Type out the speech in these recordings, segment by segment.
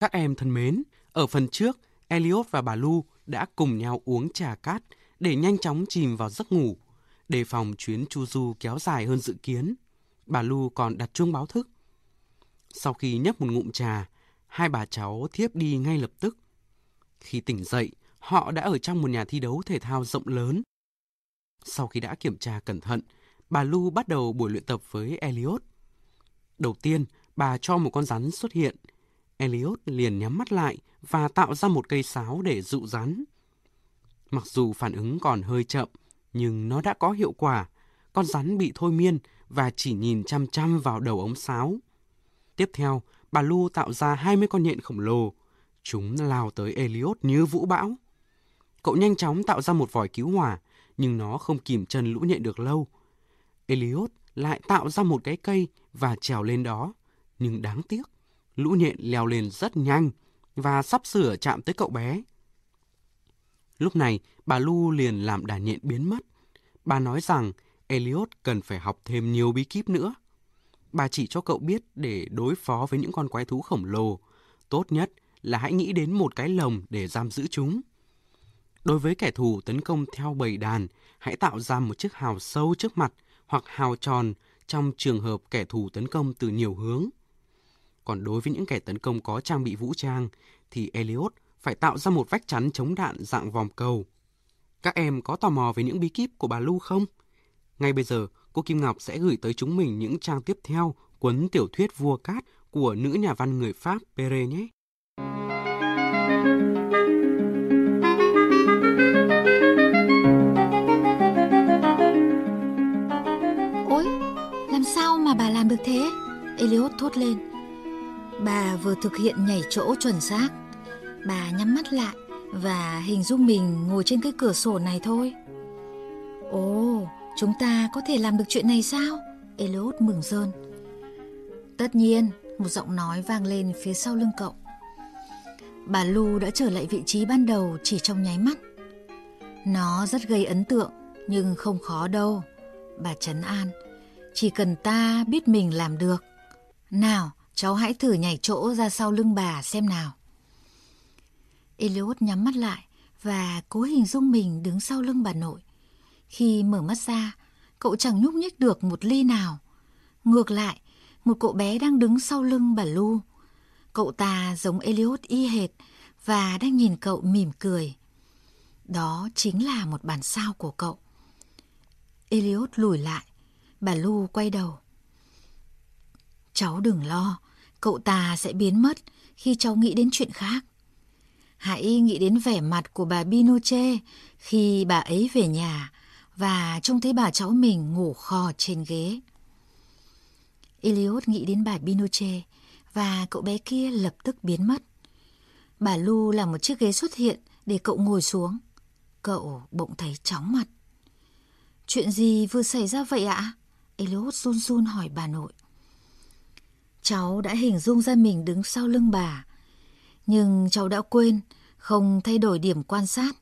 Các em thân mến, ở phần trước, Elliot và bà Lu đã cùng nhau uống trà cát để nhanh chóng chìm vào giấc ngủ, đề phòng chuyến chu du kéo dài hơn dự kiến. Bà Lu còn đặt chuông báo thức. Sau khi nhấp một ngụm trà, hai bà cháu thiếp đi ngay lập tức. Khi tỉnh dậy, họ đã ở trong một nhà thi đấu thể thao rộng lớn. Sau khi đã kiểm tra cẩn thận, bà Lu bắt đầu buổi luyện tập với Elliot. Đầu tiên, bà cho một con rắn xuất hiện. Elliot liền nhắm mắt lại và tạo ra một cây sáo để dụ rắn. Mặc dù phản ứng còn hơi chậm, nhưng nó đã có hiệu quả. Con rắn bị thôi miên và chỉ nhìn chăm chăm vào đầu ống sáo. Tiếp theo, bà Lu tạo ra 20 con nhện khổng lồ. Chúng lao tới Elliot như vũ bão. Cậu nhanh chóng tạo ra một vòi cứu hỏa, nhưng nó không kìm chân lũ nhện được lâu. Elliot lại tạo ra một cái cây và trèo lên đó. Nhưng đáng tiếc, lũ nhện leo lên rất nhanh và sắp sửa chạm tới cậu bé. Lúc này, bà Lu liền làm đàn nhện biến mất. Bà nói rằng Elliot cần phải học thêm nhiều bí kíp nữa. Bà chỉ cho cậu biết để đối phó với những con quái thú khổng lồ. Tốt nhất là hãy nghĩ đến một cái lồng để giam giữ chúng. Đối với kẻ thù tấn công theo bầy đàn, hãy tạo ra một chiếc hào sâu trước mặt hoặc hào tròn trong trường hợp kẻ thù tấn công từ nhiều hướng. Còn đối với những kẻ tấn công có trang bị vũ trang, thì Elliot phải tạo ra một vách chắn chống đạn dạng vòng cầu. Các em có tò mò về những bí kíp của bà Lu không? Ngay bây giờ, cô Kim Ngọc sẽ gửi tới chúng mình những trang tiếp theo cuốn tiểu thuyết Vua Cát của nữ nhà văn người Pháp Pere nhé. Ôi, làm sao mà bà làm được thế? Eliot thốt lên. Bà vừa thực hiện nhảy chỗ chuẩn xác. Bà nhắm mắt lại và hình dung mình ngồi trên cái cửa sổ này thôi. Ồ, chúng ta có thể làm được chuyện này sao? Eliot mừng rơn. Tất nhiên, một giọng nói vang lên phía sau lưng cậu. Bà Lu đã trở lại vị trí ban đầu chỉ trong nháy mắt. Nó rất gây ấn tượng, nhưng không khó đâu. Bà trấn an, chỉ cần ta biết mình làm được. Nào, cháu hãy thử nhảy chỗ ra sau lưng bà xem nào. Eliot nhắm mắt lại và cố hình dung mình đứng sau lưng bà nội. Khi mở mắt ra, cậu chẳng nhúc nhích được một ly nào. Ngược lại, một cậu bé đang đứng sau lưng bà Lu. Cậu ta giống Eliot y hệt và đang nhìn cậu mỉm cười. Đó chính là một bản sao của cậu. Eliot lùi lại, bà Lu quay đầu. Cháu đừng lo, cậu ta sẽ biến mất khi cháu nghĩ đến chuyện khác. Hãy nghĩ đến vẻ mặt của bà Binoche khi bà ấy về nhà và trông thấy bà cháu mình ngủ khò trên ghế. Eliot nghĩ đến bà Binoche và cậu bé kia lập tức biến mất. Bà Lu làm một chiếc ghế xuất hiện để cậu ngồi xuống. Cậu bỗng thấy chóng mặt. Chuyện gì vừa xảy ra vậy ạ? Eliot run run hỏi bà nội. Cháu đã hình dung ra mình đứng sau lưng bà, nhưng cháu đã quên không thay đổi điểm quan sát.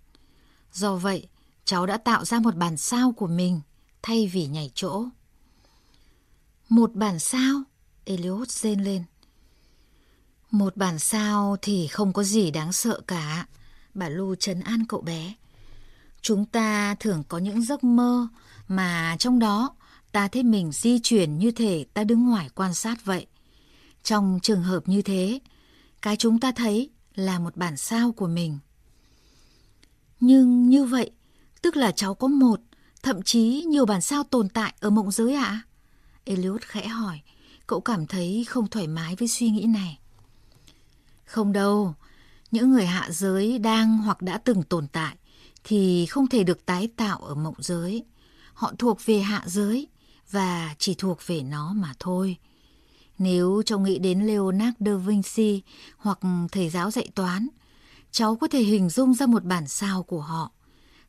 Do vậy, cháu đã tạo ra một bản sao của mình thay vì nhảy chỗ. Một bản sao? Eliot rên lên. Một bản sao thì không có gì đáng sợ cả. Bà Lu trấn an cậu bé. Chúng ta thường có những giấc mơ mà trong đó ta thấy mình di chuyển như thể ta đứng ngoài quan sát vậy. Trong trường hợp như thế, cái chúng ta thấy là một bản sao của mình. Nhưng như vậy, tức là cháu có một, thậm chí nhiều bản sao tồn tại ở mộng giới ạ? À? Eliot khẽ hỏi, cậu cảm thấy không thoải mái với suy nghĩ này. Không đâu, những người hạ giới đang hoặc đã từng tồn tại thì không thể được tái tạo ở mộng giới. Họ thuộc về hạ giới và chỉ thuộc về nó mà thôi. Nếu cháu nghĩ đến Leonardo da Vinci hoặc thầy giáo dạy toán, cháu có thể hình dung ra một bản sao của họ.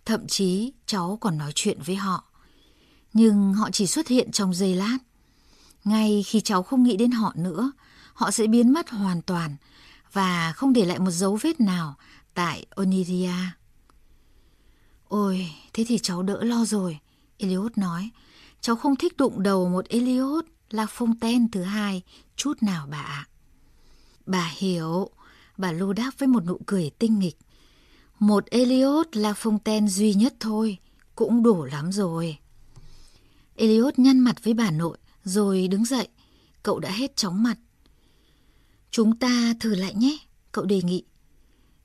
Thậm chí cháu còn nói chuyện với họ. Nhưng họ chỉ xuất hiện trong giây lát. Ngay khi cháu không nghĩ đến họ nữa, họ sẽ biến mất hoàn toàn và không để lại một dấu vết nào tại Oniria. Ôi, thế thì cháu đỡ lo rồi, Eliot nói. Cháu không thích đụng đầu một Eliot là Fontaine thứ hai chút nào bà ạ. Bà hiểu, Bà Lu đáp với một nụ cười tinh nghịch. Một Eliot là Fontaine duy nhất thôi, cũng đủ lắm rồi. Eliot nhăn mặt với bà nội, rồi đứng dậy. Cậu đã hết chóng mặt. Chúng ta thử lại nhé, cậu đề nghị.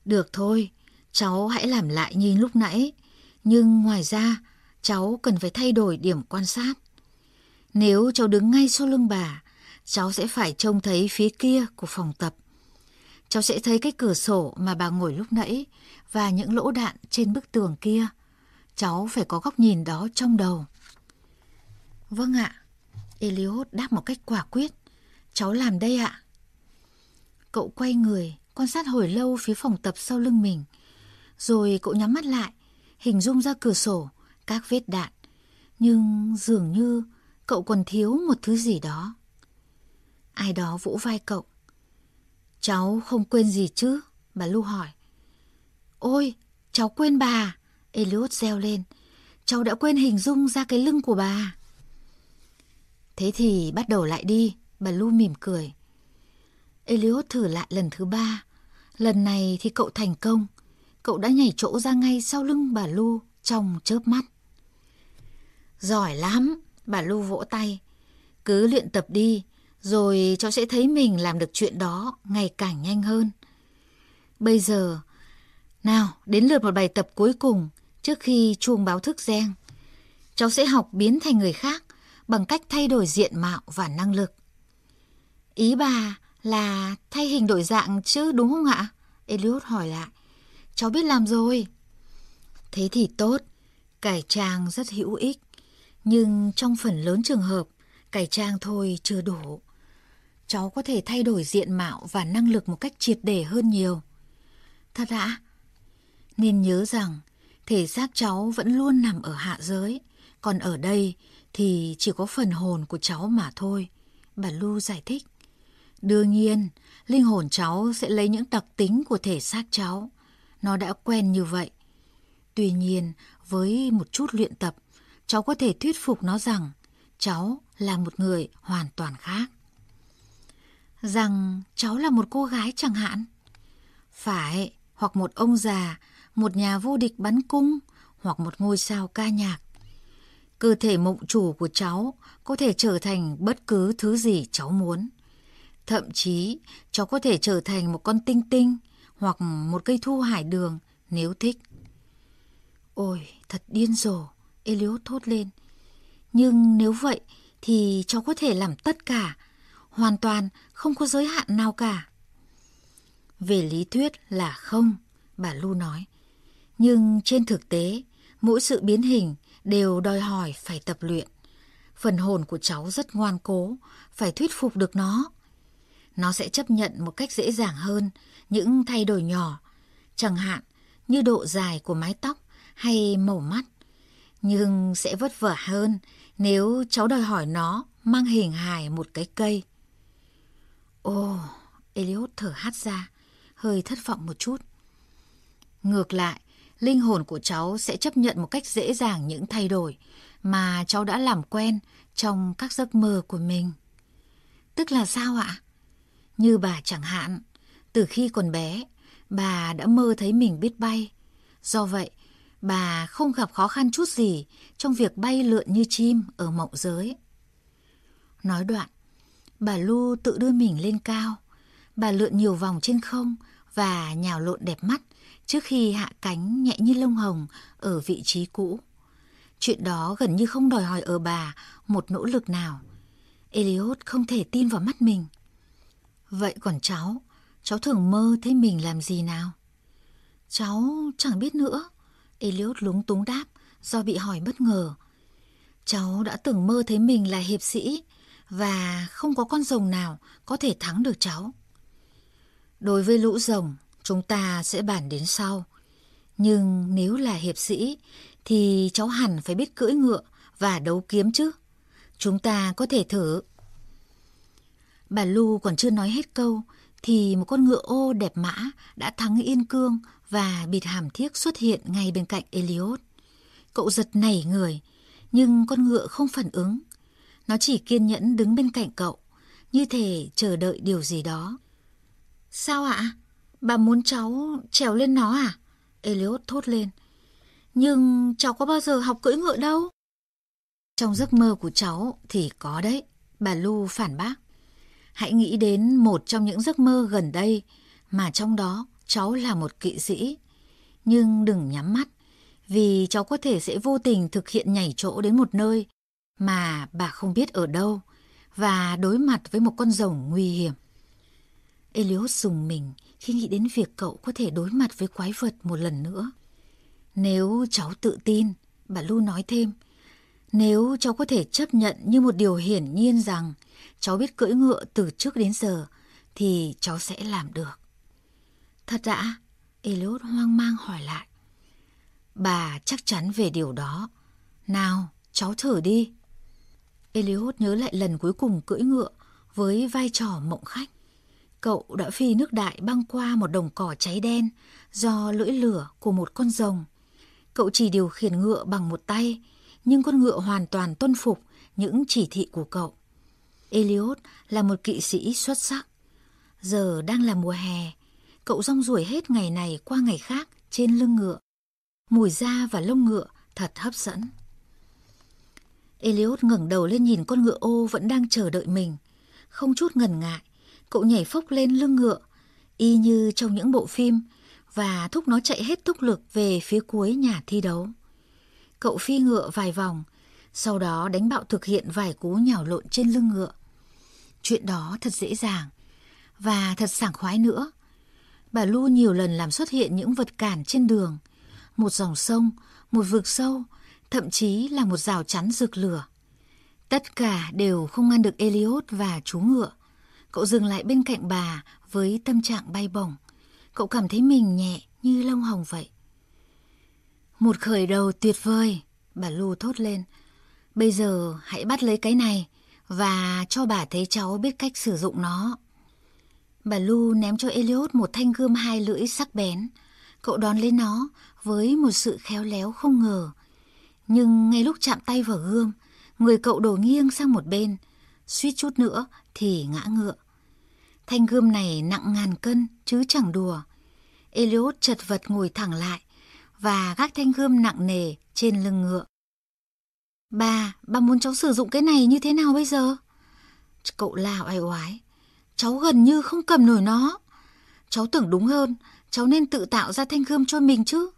Được thôi, cháu hãy làm lại như lúc nãy. Nhưng ngoài ra, cháu cần phải thay đổi điểm quan sát. Nếu cháu đứng ngay sau lưng bà, cháu sẽ phải trông thấy phía kia của phòng tập. Cháu sẽ thấy cái cửa sổ mà bà ngồi lúc nãy và những lỗ đạn trên bức tường kia. Cháu phải có góc nhìn đó trong đầu. Vâng ạ. Eliot đáp một cách quả quyết. Cháu làm đây ạ. Cậu quay người, quan sát hồi lâu phía phòng tập sau lưng mình. Rồi cậu nhắm mắt lại, hình dung ra cửa sổ, các vết đạn. Nhưng dường như cậu còn thiếu một thứ gì đó. Ai đó vỗ vai cậu. Cháu không quên gì chứ? Bà Lu hỏi. Ôi, cháu quên bà. Eliot reo lên. Cháu đã quên hình dung ra cái lưng của bà. Thế thì bắt đầu lại đi, bà Lu mỉm cười. Eliot thử lại lần thứ ba. Lần này thì cậu thành công. Cậu đã nhảy chỗ ra ngay sau lưng bà Lu trong chớp mắt. Giỏi lắm, bà Lu vỗ tay. Cứ luyện tập đi, rồi cháu sẽ thấy mình làm được chuyện đó ngày càng nhanh hơn. Bây giờ, nào đến lượt một bài tập cuối cùng trước khi chuông báo thức reng. Cháu sẽ học biến thành người khác bằng cách thay đổi diện mạo và năng lực. Ý bà là thay hình đổi dạng chứ đúng không ạ? Eliot hỏi lại. Cháu biết làm rồi. Thế thì tốt, cải trang rất hữu ích. Nhưng trong phần lớn trường hợp, cải trang thôi chưa đủ. Cháu có thể thay đổi diện mạo và năng lực một cách triệt để hơn nhiều. Thật ạ? Nên nhớ rằng, thể xác cháu vẫn luôn nằm ở hạ giới, còn ở đây thì chỉ có phần hồn của cháu mà thôi. Bà Lu giải thích. Đương nhiên, linh hồn cháu sẽ lấy những đặc tính của thể xác cháu. Nó đã quen như vậy. Tuy nhiên, với một chút luyện tập, cháu có thể thuyết phục nó rằng cháu là một người hoàn toàn khác. Rằng cháu là một cô gái chẳng hạn. Phải, hoặc một ông già, một nhà vô địch bắn cung, hoặc một ngôi sao ca nhạc. Cơ thể mộng chủ của cháu có thể trở thành bất cứ thứ gì cháu muốn. Thậm chí, cháu có thể trở thành một con tinh tinh hoặc một cây thu hải đường nếu thích. Ôi, thật điên rồ, Eliot thốt lên. Nhưng nếu vậy thì cháu có thể làm tất cả, hoàn toàn không có giới hạn nào cả. Về lý thuyết là không, bà Lu nói. Nhưng trên thực tế, mỗi sự biến hình đều đòi hỏi phải tập luyện. Phần hồn của cháu rất ngoan cố, phải thuyết phục được nó. Nó sẽ chấp nhận một cách dễ dàng hơn những thay đổi nhỏ, chẳng hạn như độ dài của mái tóc hay màu mắt. Nhưng sẽ vất vả hơn nếu cháu đòi hỏi nó mang hình hài một cái cây. Ồ, Eliot thở hắt ra, hơi thất vọng một chút. Ngược lại, linh hồn của cháu sẽ chấp nhận một cách dễ dàng những thay đổi mà cháu đã làm quen trong các giấc mơ của mình. Tức là sao ạ? Như bà chẳng hạn, từ khi còn bé, bà đã mơ thấy mình biết bay. Do vậy, bà không gặp khó khăn chút gì trong việc bay lượn như chim ở mộng giới. Nói đoạn, bà Lu tự đưa mình lên cao. Bà lượn nhiều vòng trên không và nhào lộn đẹp mắt trước khi hạ cánh nhẹ như lông hồng ở vị trí cũ. Chuyện đó gần như không đòi hỏi ở bà một nỗ lực nào. Eliot không thể tin vào mắt mình. Vậy còn cháu, cháu thường mơ thấy mình làm gì nào? Cháu chẳng biết nữa. Eliot lúng túng đáp do bị hỏi bất ngờ. Cháu đã từng mơ thấy mình là hiệp sĩ và không có con rồng nào có thể thắng được cháu. Đối với lũ rồng, chúng ta sẽ bàn đến sau. Nhưng nếu là hiệp sĩ thì cháu hẳn phải biết cưỡi ngựa và đấu kiếm chứ. Chúng ta có thể thử. Bà Lu còn chưa nói hết câu thì một con ngựa ô đẹp mã đã thắng yên cương và bịt hàm thiếc xuất hiện ngay bên cạnh Eliot. Cậu giật nảy người, nhưng con ngựa không phản ứng. Nó chỉ kiên nhẫn đứng bên cạnh cậu, như thể chờ đợi điều gì đó. Sao ạ? Bà muốn cháu trèo lên nó à? Eliot thốt lên. Nhưng cháu có bao giờ học cưỡi ngựa đâu. Trong giấc mơ của cháu thì có đấy, bà Lu phản bác. Hãy nghĩ đến một trong những giấc mơ gần đây mà trong đó cháu là một kỵ sĩ. Nhưng đừng nhắm mắt, vì cháu có thể sẽ vô tình thực hiện nhảy chỗ đến một nơi mà bà không biết ở đâu và đối mặt với một con rồng nguy hiểm. Eliot dùng mình khi nghĩ đến việc cậu có thể đối mặt với quái vật một lần nữa. Nếu cháu tự tin, bà Lu nói thêm, nếu cháu có thể chấp nhận như một điều hiển nhiên rằng cháu biết cưỡi ngựa từ trước đến giờ, thì cháu sẽ làm được. Thật đã? Eliot hoang mang hỏi lại. Bà chắc chắn về điều đó. Nào, cháu thử đi. Eliot nhớ lại lần cuối cùng cưỡi ngựa với vai trò mộng khách. Cậu đã phi nước đại băng qua một đồng cỏ cháy đen do lưỡi lửa của một con rồng. Cậu chỉ điều khiển ngựa bằng một tay, nhưng con ngựa hoàn toàn tuân phục những chỉ thị của cậu. Eliot là một kỵ sĩ xuất sắc. Giờ đang là mùa hè, cậu rong ruổi hết ngày này qua ngày khác trên lưng ngựa. Mùi da và lông ngựa thật hấp dẫn. Eliot ngẩng đầu lên nhìn con ngựa ô vẫn đang chờ đợi mình. Không chút ngần ngại, cậu nhảy phốc lên lưng ngựa, y như trong những bộ phim, và thúc nó chạy hết tốc lực về phía cuối nhà thi đấu. Cậu phi ngựa vài vòng, sau đó đánh bạo thực hiện vài cú nhào lộn trên lưng ngựa. Chuyện đó thật dễ dàng, và thật sảng khoái nữa. Bà Lu nhiều lần làm xuất hiện những vật cản trên đường, một dòng sông, một vực sâu, thậm chí là một rào chắn rực lửa. Tất cả đều không ngăn được Elliot và chú ngựa. Cậu dừng lại bên cạnh bà với tâm trạng bay bổng. Cậu cảm thấy mình nhẹ như lông hồng vậy. Một khởi đầu tuyệt vời, bà Lu thốt lên. Bây giờ hãy bắt lấy cái này và cho bà thấy cháu biết cách sử dụng nó. Bà Lu ném cho Elliot một thanh gươm hai lưỡi sắc bén. Cậu đón lấy nó với một sự khéo léo không ngờ. Nhưng ngay lúc chạm tay vào gươm, người cậu đổ nghiêng sang một bên, suýt chút nữa thì ngã ngựa. Thanh gươm này nặng ngàn cân chứ chẳng đùa. Elliot chật vật ngồi thẳng lại và gác thanh gươm nặng nề trên lưng ngựa. Bà, bà muốn cháu sử dụng cái này như thế nào bây giờ? Cậu Lào ai oái. Cháu gần như không cầm nổi nó. Cháu tưởng đúng hơn, cháu nên tự tạo ra thanh gươm cho mình chứ.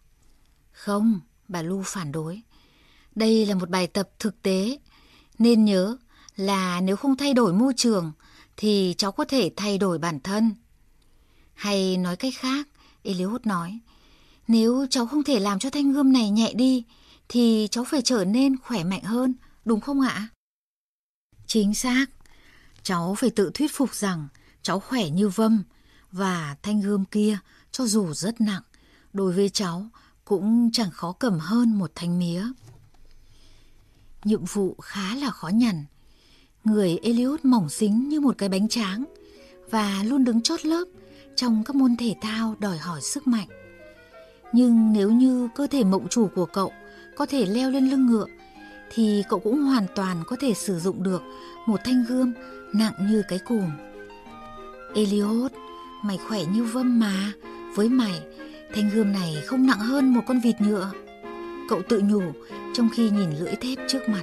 Không, bà Lu phản đối. Đây là một bài tập thực tế, nên nhớ là nếu không thay đổi môi trường thì cháu có thể thay đổi bản thân. Hay nói cách khác, Eliud nói, nếu cháu không thể làm cho thanh gươm này nhẹ đi thì cháu phải trở nên khỏe mạnh hơn, đúng không ạ? Chính xác. Cháu phải tự thuyết phục rằng cháu khỏe như vâm và thanh gươm kia cho dù rất nặng, đối với cháu cũng chẳng khó cầm hơn một thanh mía. Nhiệm vụ khá là khó nhằn. Người Eliud mỏng xính như một cái bánh tráng và luôn đứng chốt lớp trong các môn thể thao đòi hỏi sức mạnh. Nhưng nếu như cơ thể mộng chủ của cậu có thể leo lên lưng ngựa thì cậu cũng hoàn toàn có thể sử dụng được một thanh gươm nặng như cái cùm. Eliot, mày khỏe như vâm mà, với mày, thanh gươm này không nặng hơn một con vịt nhựa. Cậu tự nhủ trong khi nhìn lưỡi thép trước mặt.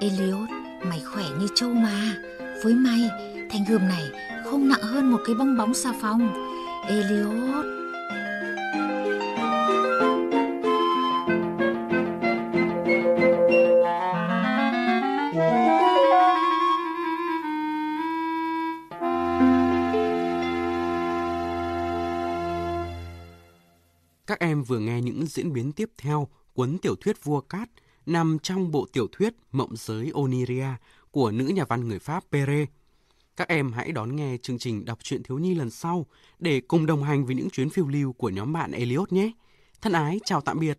Eliot, mày khỏe như trâu mà, với mày, thanh gươm này không nặng hơn một cái bong bóng xà phòng. Eliot Các em vừa nghe những diễn biến tiếp theo cuốn tiểu thuyết Vua Cát nằm trong bộ tiểu thuyết Mộng giới Oniria của nữ nhà văn người Pháp Pere. Các em hãy đón nghe chương trình đọc truyện thiếu nhi lần sau để cùng đồng hành với những chuyến phiêu lưu của nhóm bạn Elliot nhé. Thân ái, chào tạm biệt.